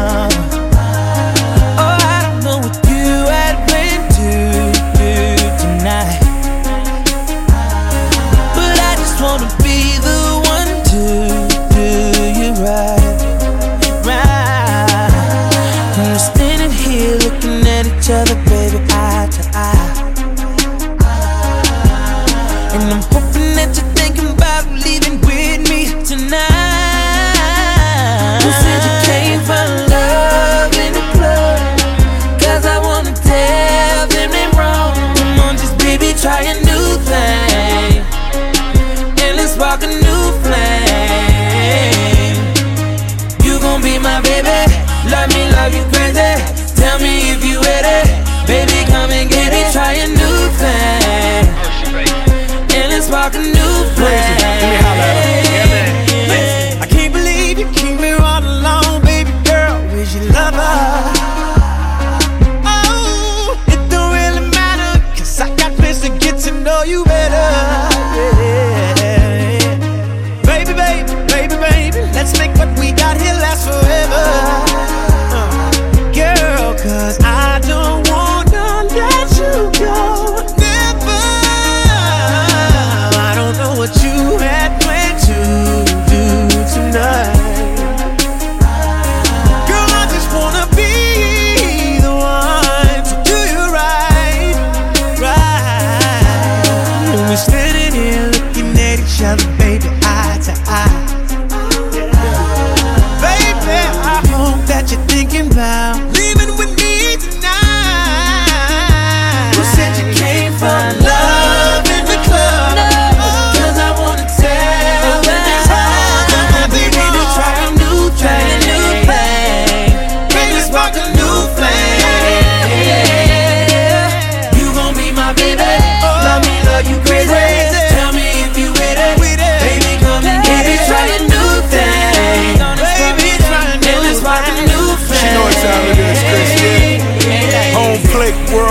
Oh, I don't know what you had planned to do tonight. But I just wanna be the one to do you right. Right. And we're standing here looking at each other, baby, eye to eye. And I'm hoping. drive you crazy. Tell me if you with it. Baby, come and get it. Try a new thing. And let's walk a new place.